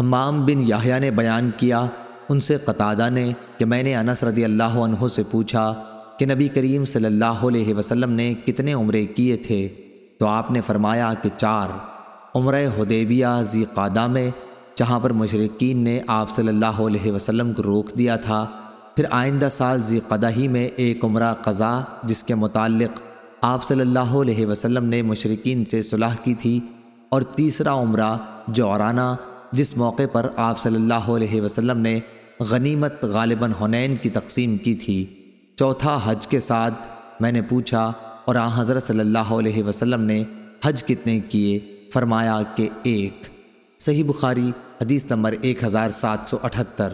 امام بن یاہیا نے بیان کیا، ان سے قطادہ نے کہ میں نے انس رضی اللہ عنہ سے پوچھا کہ نبی کریم صلی اللہ علیہ وسلم نے کتنے عمرے کیے تھے؟ تو آپ نے فرمایا کہ چار۔ عمرہ حدیبیہ ذی قادہ میں، جہاں پر مشرقین نے آپ صلی اللہ علیہ وسلم کو روک دیا تھا، پھر آئندہ سال ذی قدہ ہی میں ایک عمرہ قضا جس کے متعلق آپ صلی اللہ علیہ وسلم نے مشرقین سے صلح کی تھی، اور تیسرا عمرہ جورانہ جس موقع پر آپ صلی اللہ علیہ وسلم نے غنیمت غالباً حنین کی تقسیم کی تھی، چوتھا حج کے ساتھ میں نے پوچھا اور آ حضرت صلی اللہ علیہ وسلم نے حج کتنے کیے؟ فرمایا کہ ایک۔ صحیح بخاری، حدیث نمبر ایک ہزار سات سو اٹھتر۔